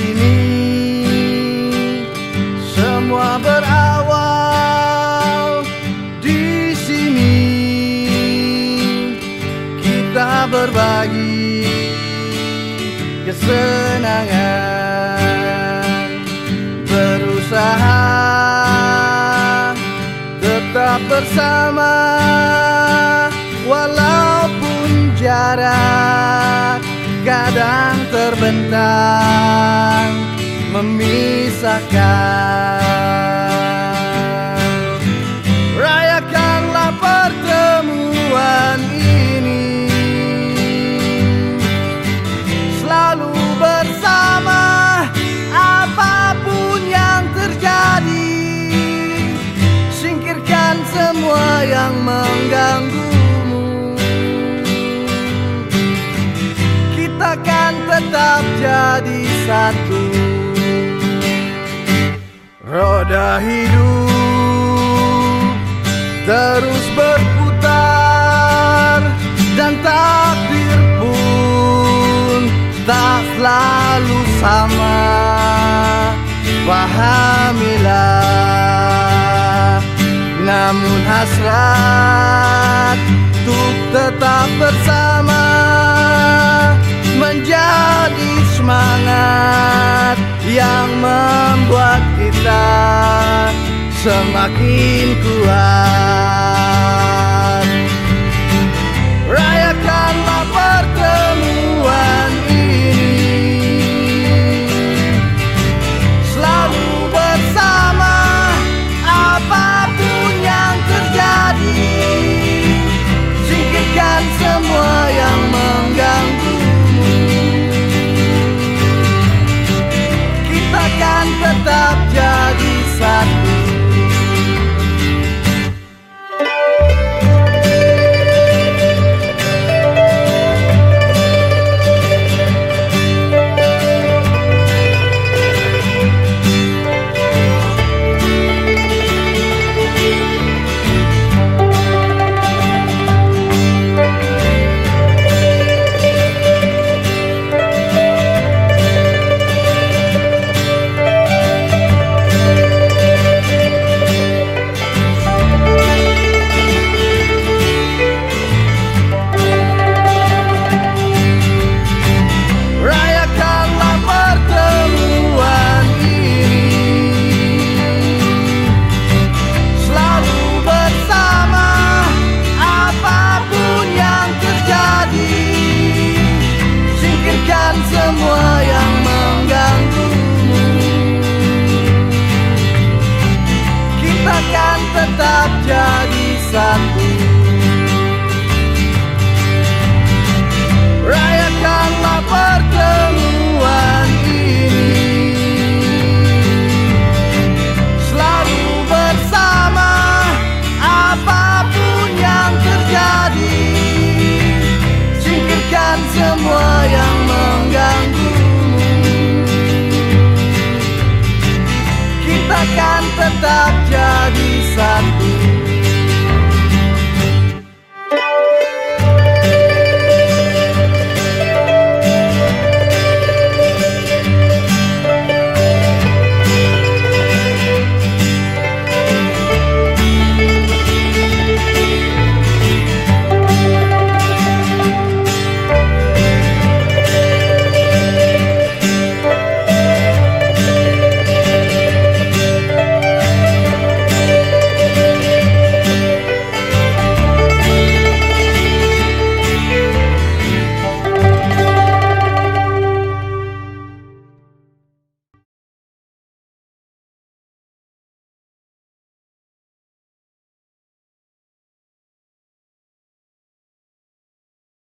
ini. Semua berawal di sini. Kita berbagi kesenangan. Berusaha tetap bersama walaupun jarak kadang terbentang memisahkan Kita kan tetap jadi satu. Roda hidup terus berputar Dan takdir pun tak selalu sama. Pahamilah Namun hasrat Untuk tetap bersama Semakin kuat semua yang mengganggumu. Kita kan tetap jadi satu. tetap jadi satu.